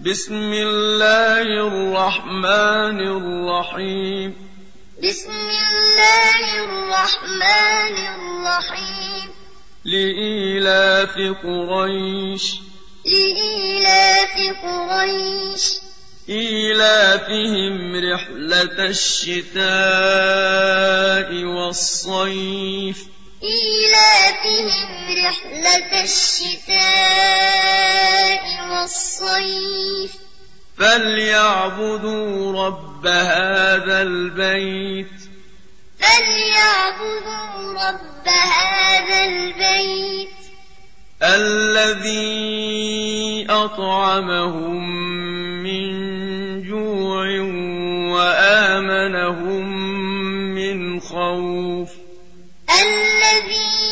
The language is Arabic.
بسم الله الرحمن الرحيم بسم الله الرحمن الرحيم لإيلاف قريش لإيلاف قريش إيلافهم رحلة الشتاء والصيف إيلافهم رحلة الشتاء والصيف فليعبدوا رب هذا البيت فليعبدوا رب هذا البيت الذي أطعمهم من جوع وآمنهم من خوف الذي